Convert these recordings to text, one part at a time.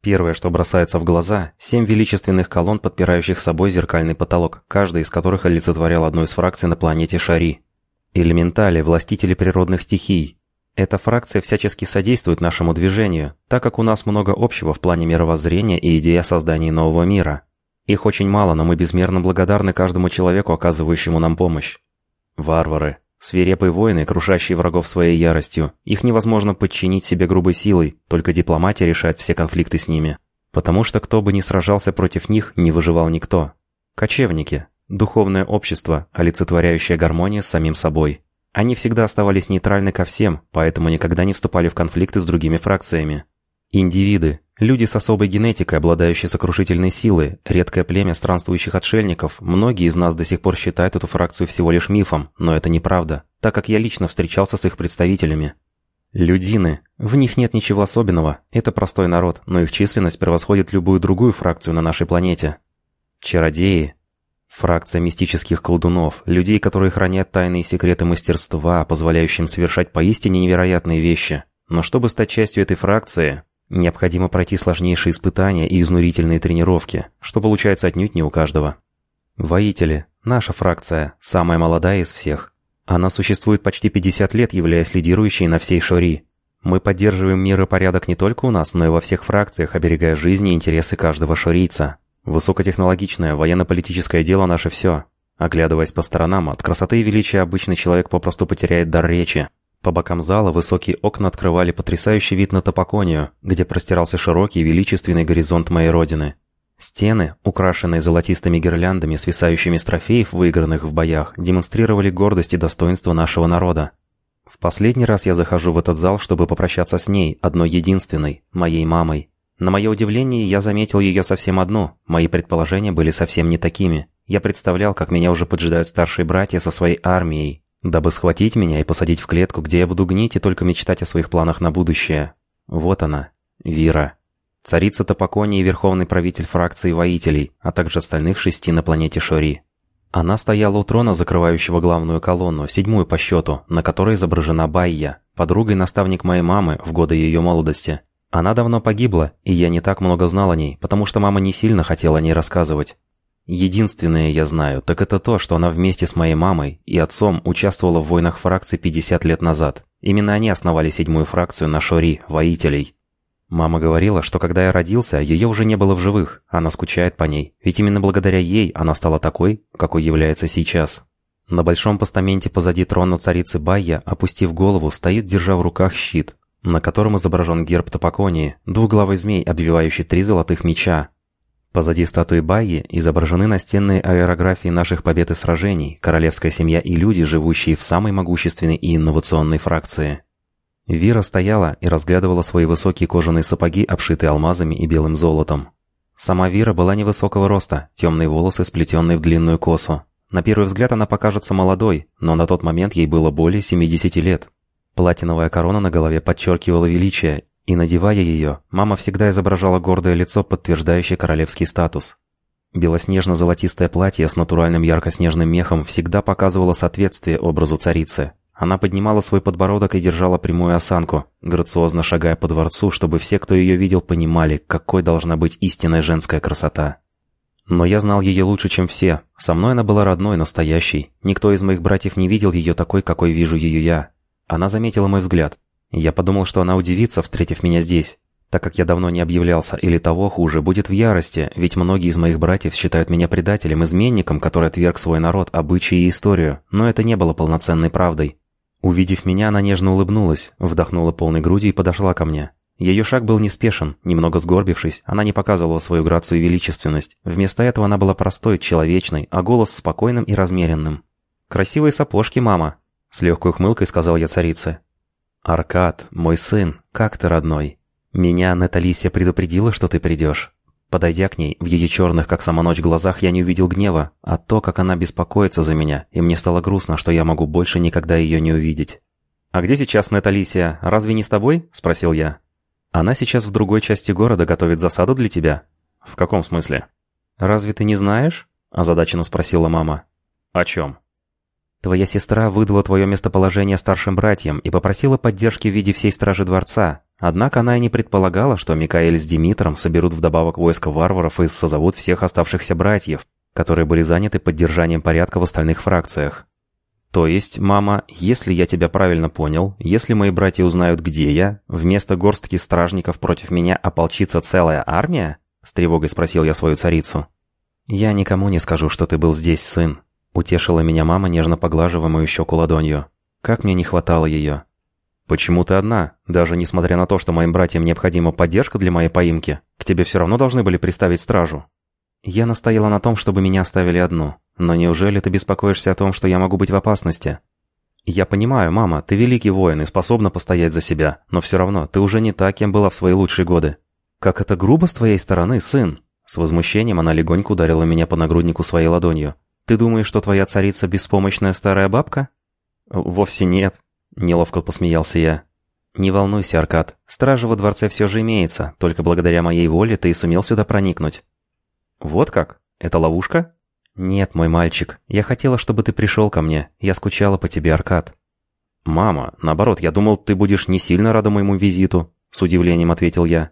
Первое, что бросается в глаза – семь величественных колонн, подпирающих собой зеркальный потолок, каждый из которых олицетворял одну из фракций на планете Шари. Элементали, властители природных стихий. Эта фракция всячески содействует нашему движению, так как у нас много общего в плане мировоззрения и идеи о создании нового мира. Их очень мало, но мы безмерно благодарны каждому человеку, оказывающему нам помощь. Варвары. Свирепые воины, крушащие врагов своей яростью. Их невозможно подчинить себе грубой силой, только дипломатия решает все конфликты с ними. Потому что кто бы ни сражался против них, не выживал никто. Кочевники. Духовное общество, олицетворяющее гармонию с самим собой. Они всегда оставались нейтральны ко всем, поэтому никогда не вступали в конфликты с другими фракциями. Индивиды. Люди с особой генетикой, обладающие сокрушительной силой, редкое племя странствующих отшельников. Многие из нас до сих пор считают эту фракцию всего лишь мифом, но это неправда, так как я лично встречался с их представителями. Людины. В них нет ничего особенного, это простой народ, но их численность превосходит любую другую фракцию на нашей планете. Чародеи. Фракция мистических колдунов, людей, которые хранят тайные секреты мастерства, позволяющим совершать поистине невероятные вещи. Но чтобы стать частью этой фракции, Необходимо пройти сложнейшие испытания и изнурительные тренировки, что получается отнюдь не у каждого. Воители. Наша фракция, самая молодая из всех. Она существует почти 50 лет, являясь лидирующей на всей Шори. Мы поддерживаем мир и порядок не только у нас, но и во всех фракциях, оберегая жизни и интересы каждого шорийца. Высокотехнологичное военно-политическое дело наше все. Оглядываясь по сторонам, от красоты и величия обычный человек попросту потеряет дар речи. По бокам зала высокие окна открывали потрясающий вид на Топоконию, где простирался широкий величественный горизонт моей родины. Стены, украшенные золотистыми гирляндами, свисающими с трофеев, выигранных в боях, демонстрировали гордость и достоинство нашего народа. В последний раз я захожу в этот зал, чтобы попрощаться с ней, одной единственной, моей мамой. На мое удивление, я заметил ее совсем одну, мои предположения были совсем не такими. Я представлял, как меня уже поджидают старшие братья со своей армией, дабы схватить меня и посадить в клетку, где я буду гнить и только мечтать о своих планах на будущее. Вот она, Вира. Царица Топокони и верховный правитель фракции воителей, а также остальных шести на планете Шори. Она стояла у трона, закрывающего главную колонну, седьмую по счету, на которой изображена Байя, подруга и наставник моей мамы в годы ее молодости. Она давно погибла, и я не так много знал о ней, потому что мама не сильно хотела о ней рассказывать. Единственное я знаю, так это то, что она вместе с моей мамой и отцом участвовала в войнах фракций 50 лет назад. Именно они основали седьмую фракцию на Шори, воителей. Мама говорила, что когда я родился, ее уже не было в живых, она скучает по ней, ведь именно благодаря ей она стала такой, какой является сейчас. На большом постаменте позади трона царицы Байя, опустив голову, стоит, держа в руках щит, на котором изображен герб Топоконии, двуглавый змей, обвивающий три золотых меча, Позади статуи Байи изображены настенные аэрографии наших побед и сражений, королевская семья и люди, живущие в самой могущественной и инновационной фракции. Вира стояла и разглядывала свои высокие кожаные сапоги, обшитые алмазами и белым золотом. Сама Вира была невысокого роста, темные волосы, сплетенные в длинную косу. На первый взгляд она покажется молодой, но на тот момент ей было более 70 лет. Платиновая корона на голове подчеркивала величие и надевая ее, мама всегда изображала гордое лицо, подтверждающее королевский статус. Белоснежно-золотистое платье с натуральным ярко-снежным мехом всегда показывало соответствие образу царицы. Она поднимала свой подбородок и держала прямую осанку, грациозно шагая по дворцу, чтобы все, кто ее видел, понимали, какой должна быть истинная женская красота. Но я знал ее лучше, чем все. Со мной она была родной, настоящей. Никто из моих братьев не видел ее такой, какой вижу ее я. Она заметила мой взгляд. Я подумал, что она удивится, встретив меня здесь, так как я давно не объявлялся, или того хуже, будет в ярости, ведь многие из моих братьев считают меня предателем, изменником, который отверг свой народ, обычаи и историю, но это не было полноценной правдой. Увидев меня, она нежно улыбнулась, вдохнула полной грудью и подошла ко мне. Ее шаг был неспешен, немного сгорбившись, она не показывала свою грацию и величественность. Вместо этого она была простой, человечной, а голос спокойным и размеренным. «Красивые сапожки, мама!» — с легкой ухмылкой сказал я царице. «Аркад, мой сын, как ты, родной? Меня Наталисия предупредила, что ты придешь». Подойдя к ней, в ее черных, как сама ночь, глазах я не увидел гнева, а то, как она беспокоится за меня, и мне стало грустно, что я могу больше никогда ее не увидеть. «А где сейчас Наталисия? Разве не с тобой?» – спросил я. «Она сейчас в другой части города готовит засаду для тебя». «В каком смысле?» «Разве ты не знаешь?» – озадаченно спросила мама. «О чем?» Твоя сестра выдала твое местоположение старшим братьям и попросила поддержки в виде всей стражи дворца. Однако она и не предполагала, что Микаэль с Димитром соберут вдобавок войско варваров и созовут всех оставшихся братьев, которые были заняты поддержанием порядка в остальных фракциях. То есть, мама, если я тебя правильно понял, если мои братья узнают, где я, вместо горстки стражников против меня ополчится целая армия? С тревогой спросил я свою царицу. Я никому не скажу, что ты был здесь, сын. Утешила меня мама, нежно поглаживая мою щеку ладонью. Как мне не хватало ее. «Почему ты одна? Даже несмотря на то, что моим братьям необходима поддержка для моей поимки, к тебе все равно должны были приставить стражу». Я настояла на том, чтобы меня оставили одну. Но неужели ты беспокоишься о том, что я могу быть в опасности? Я понимаю, мама, ты великий воин и способна постоять за себя, но все равно ты уже не та, кем была в свои лучшие годы. Как это грубо с твоей стороны, сын? С возмущением она легонько ударила меня по нагруднику своей ладонью. Ты думаешь, что твоя царица беспомощная старая бабка? Вовсе нет, Неловко посмеялся я. «Не волнуйся, Аркад. Стража во дворце все же имеется. Только благодаря моей воле ты и сумел сюда проникнуть». «Вот как? Это ловушка?» «Нет, мой мальчик. Я хотела, чтобы ты пришел ко мне. Я скучала по тебе, Аркад». «Мама, наоборот, я думал, ты будешь не сильно рада моему визиту», — с удивлением ответил я.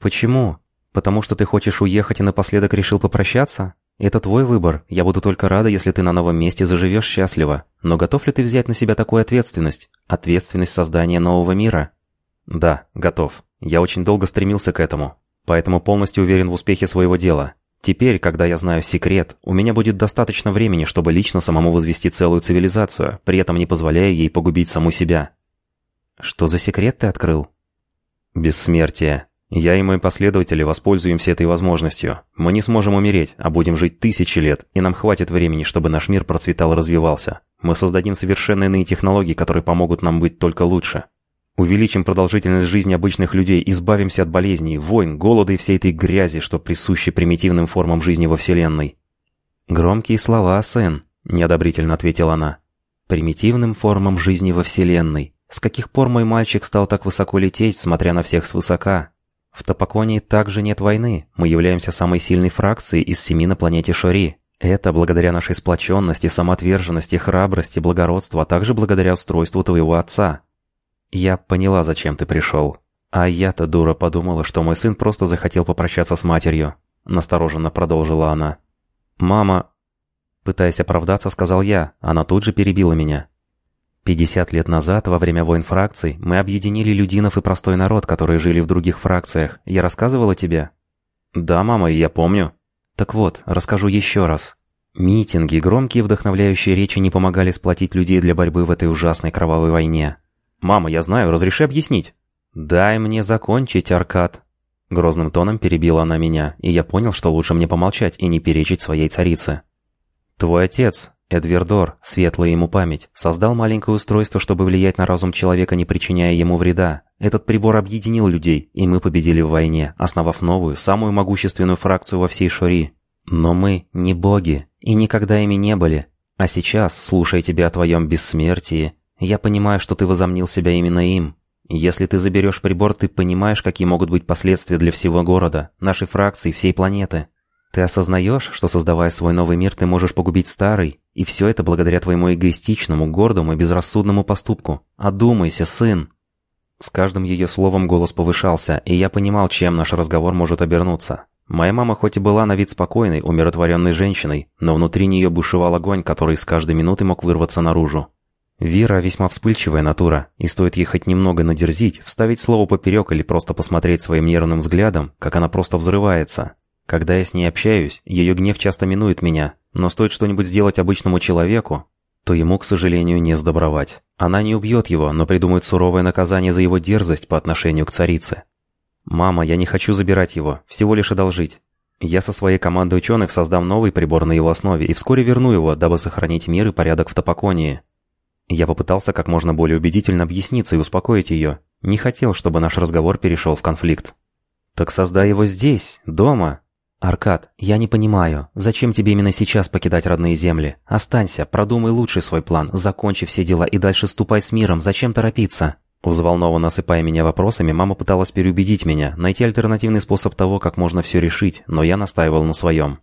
«Почему? Потому что ты хочешь уехать и напоследок решил попрощаться?» «Это твой выбор. Я буду только рада, если ты на новом месте заживешь счастливо. Но готов ли ты взять на себя такую ответственность? Ответственность создания нового мира?» «Да, готов. Я очень долго стремился к этому. Поэтому полностью уверен в успехе своего дела. Теперь, когда я знаю секрет, у меня будет достаточно времени, чтобы лично самому возвести целую цивилизацию, при этом не позволяя ей погубить саму себя». «Что за секрет ты открыл?» «Бессмертие. Я и мои последователи воспользуемся этой возможностью. Мы не сможем умереть, а будем жить тысячи лет, и нам хватит времени, чтобы наш мир процветал и развивался. Мы создадим совершенно иные технологии, которые помогут нам быть только лучше. Увеличим продолжительность жизни обычных людей, избавимся от болезней, войн, голода и всей этой грязи, что присущи примитивным формам жизни во Вселенной. «Громкие слова, сын», — неодобрительно ответила она. «Примитивным формам жизни во Вселенной. С каких пор мой мальчик стал так высоко лететь, смотря на всех свысока? В Топоконии также нет войны. Мы являемся самой сильной фракцией из семи на планете Шори. Это благодаря нашей сплоченности, самоотверженности, храбрости, благородству, а также благодаря устройству твоего отца. Я поняла, зачем ты пришел. А я-то, дура, подумала, что мой сын просто захотел попрощаться с матерью. Настороженно продолжила она. «Мама...» Пытаясь оправдаться, сказал я. Она тут же перебила меня. 50 лет назад, во время войн фракций, мы объединили людинов и простой народ, которые жили в других фракциях. Я рассказывала тебе? Да, мама, я помню. Так вот, расскажу еще раз. Митинги, громкие вдохновляющие речи не помогали сплотить людей для борьбы в этой ужасной кровавой войне. «Мама, я знаю, разреши объяснить». «Дай мне закончить, Аркад». Грозным тоном перебила она меня, и я понял, что лучше мне помолчать и не перечить своей царице. «Твой отец, Эдвердор, светлая ему память, создал маленькое устройство, чтобы влиять на разум человека, не причиняя ему вреда. Этот прибор объединил людей, и мы победили в войне, основав новую, самую могущественную фракцию во всей Шори. Но мы не боги, и никогда ими не были. А сейчас, слушая тебя о твоем бессмертии, я понимаю, что ты возомнил себя именно им. Если ты заберешь прибор, ты понимаешь, какие могут быть последствия для всего города, нашей фракции, всей планеты. Ты осознаешь, что создавая свой новый мир, ты можешь погубить старый, и все это благодаря твоему эгоистичному, гордому и безрассудному поступку. Одумайся, сын!» С каждым ее словом голос повышался, и я понимал, чем наш разговор может обернуться. Моя мама хоть и была на вид спокойной, умиротворенной женщиной, но внутри нее бушевал огонь, который с каждой минуты мог вырваться наружу. Вера весьма вспыльчивая натура, и стоит ей хоть немного надерзить, вставить слово поперек или просто посмотреть своим нервным взглядом, как она просто взрывается. Когда я с ней общаюсь, ее гнев часто минует меня, но стоит что-нибудь сделать обычному человеку, то ему, к сожалению, не сдобровать. Она не убьет его, но придумает суровое наказание за его дерзость по отношению к царице. «Мама, я не хочу забирать его, всего лишь одолжить. Я со своей командой ученых создам новый прибор на его основе и вскоре верну его, дабы сохранить мир и порядок в Топоконии». Я попытался как можно более убедительно объясниться и успокоить ее. Не хотел, чтобы наш разговор перешел в конфликт. «Так создай его здесь, дома», «Аркад, я не понимаю, зачем тебе именно сейчас покидать родные земли? Останься, продумай лучший свой план, закончи все дела и дальше ступай с миром, зачем торопиться?» Взволнованно осыпая меня вопросами, мама пыталась переубедить меня, найти альтернативный способ того, как можно все решить, но я настаивал на своем.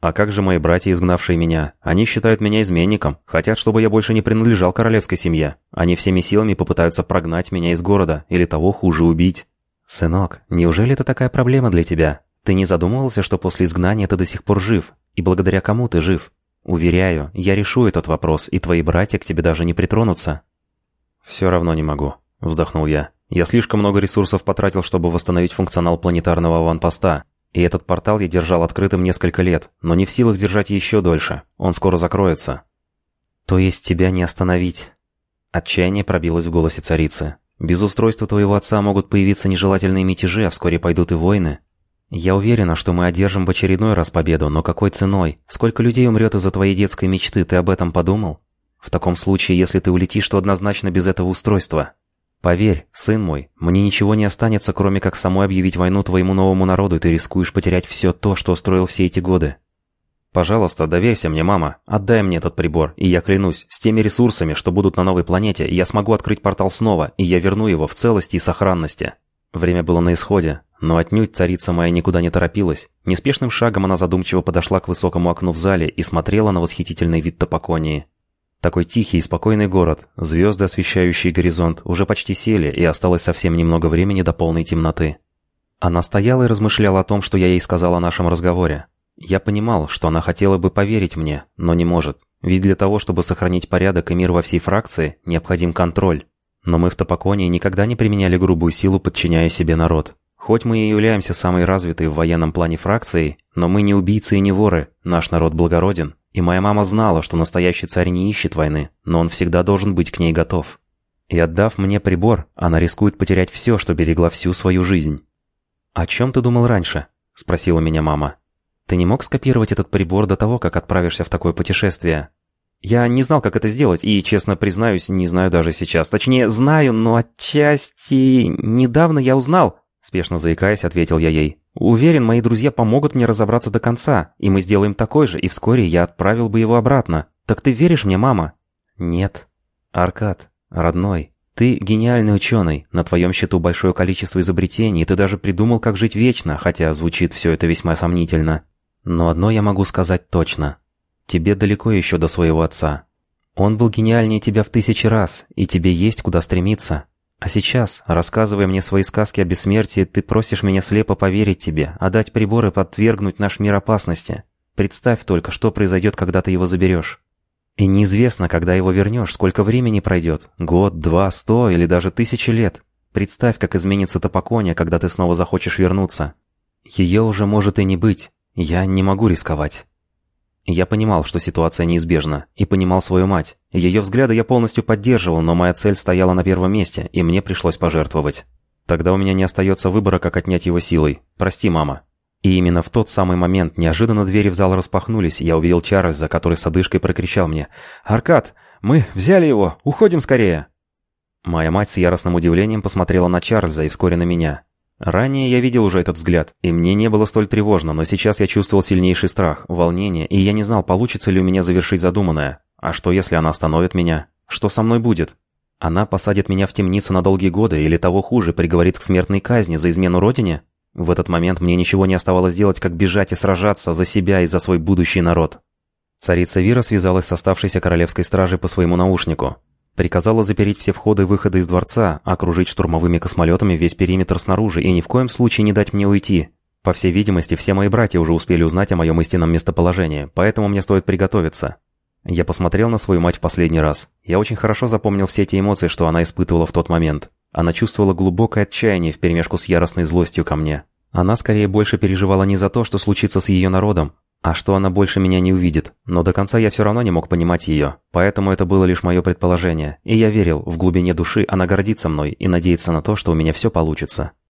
А как же мои братья, изгнавшие меня? Они считают меня изменником, хотят, чтобы я больше не принадлежал королевской семье. Они всеми силами попытаются прогнать меня из города, или того хуже убить. Сынок, неужели это такая проблема для тебя? Ты не задумывался, что после изгнания ты до сих пор жив? И благодаря кому ты жив? Уверяю, я решу этот вопрос, и твои братья к тебе даже не притронутся. Все равно не могу, вздохнул я. Я слишком много ресурсов потратил, чтобы восстановить функционал планетарного аванпоста, и этот портал я держал открытым несколько лет, но не в силах держать еще дольше. Он скоро закроется. То есть тебя не остановить? Отчаяние пробилось в голосе царицы. Без устройства твоего отца могут появиться нежелательные мятежи, а вскоре пойдут и войны. Я уверена, что мы одержим в очередной раз победу, но какой ценой? Сколько людей умрет из-за твоей детской мечты, ты об этом подумал? В таком случае, если ты улетишь, то однозначно без этого устройства. Поверь, сын мой, мне ничего не останется, кроме как самой объявить войну твоему новому народу, и ты рискуешь потерять все то, что строил все эти годы. Пожалуйста, доверься мне, мама. Отдай мне этот прибор, и я клянусь, с теми ресурсами, что будут на новой планете, я смогу открыть портал снова, и я верну его в целости и сохранности. Время было на исходе, но отнюдь царица моя никуда не торопилась. Неспешным шагом она задумчиво подошла к высокому окну в зале и смотрела на восхитительный вид Топоконии. Такой тихий и спокойный город, звезды, освещающие горизонт, уже почти сели, и осталось совсем немного времени до полной темноты. Она стояла и размышляла о том, что я ей сказал о нашем разговоре. Я понимал, что она хотела бы поверить мне, но не может. Ведь для того, чтобы сохранить порядок и мир во всей фракции, необходим контроль. Но мы в Топоконе никогда не применяли грубую силу, подчиняя себе народ. Хоть мы и являемся самой развитой в военном плане фракцией, но мы не убийцы и не воры, наш народ благороден. И моя мама знала, что настоящий царь не ищет войны, но он всегда должен быть к ней готов. И отдав мне прибор, она рискует потерять все, что берегла всю свою жизнь. «О чем ты думал раньше?» – спросила меня мама. «Ты не мог скопировать этот прибор до того, как отправишься в такое путешествие?» «Я не знал, как это сделать, и, честно признаюсь, не знаю даже сейчас. Точнее, знаю, но отчасти... Недавно я узнал...» Спешно заикаясь, ответил я ей. Уверен, мои друзья помогут мне разобраться до конца, и мы сделаем такой же, и вскоре я отправил бы его обратно. Так ты веришь мне, мама? Нет. Аркад, родной, ты гениальный ученый, на твоем счету большое количество изобретений, и ты даже придумал, как жить вечно, хотя звучит все это весьма сомнительно. Но одно я могу сказать точно. Тебе далеко еще до своего отца. Он был гениальнее тебя в тысячи раз, и тебе есть куда стремиться. А сейчас, рассказывая мне свои сказки о бессмертии, ты просишь меня слепо поверить тебе, отдать приборы, подвергнуть наш мир опасности. Представь только, что произойдет, когда ты его заберешь. И неизвестно, когда его вернешь, сколько времени пройдет. Год, два, сто или даже тысячи лет. Представь, как изменится Топокония, когда ты снова захочешь вернуться. Ее уже может и не быть. Я не могу рисковать. Я понимал, что ситуация неизбежна, и понимал свою мать. Ее взгляды я полностью поддерживал, но моя цель стояла на первом месте, и мне пришлось пожертвовать. Тогда у меня не остается выбора, как отнять его силой. Прости, мама. И именно в тот самый момент неожиданно двери в зал распахнулись, и я увидел Чарльза, который с одышкой прокричал мне «Аркад, мы взяли его! Уходим скорее!» Моя мать с яростным удивлением посмотрела на Чарльза и вскоре на меня. Ранее я видел уже этот взгляд, и мне не было столь тревожно, но сейчас я чувствовал сильнейший страх, волнение, и я не знал, получится ли у меня завершить задуманное. А что, если она остановит меня? Что со мной будет? Она посадит меня в темницу на долгие годы или того хуже, приговорит к смертной казни за измену родине? В этот момент мне ничего не оставалось делать, как бежать и сражаться за себя и за свой будущий народ. Царица Вира связалась с оставшейся королевской стражей по своему наушнику. Приказала запереть все входы и выходы из дворца, окружить штурмовыми космолетами весь периметр снаружи и ни в коем случае не дать мне уйти. По всей видимости, все мои братья уже успели узнать о моем истинном местоположении, поэтому мне стоит приготовиться. Я посмотрел на свою мать в последний раз. Я очень хорошо запомнил все эти эмоции, что она испытывала в тот момент. Она чувствовала глубокое отчаяние вперемешку с яростной злостью ко мне. Она скорее больше переживала не за то, что случится с ее народом, а что она больше меня не увидит? Но до конца я все равно не мог понимать ее. Поэтому это было лишь мое предположение. И я верил, в глубине души она гордится мной и надеется на то, что у меня все получится.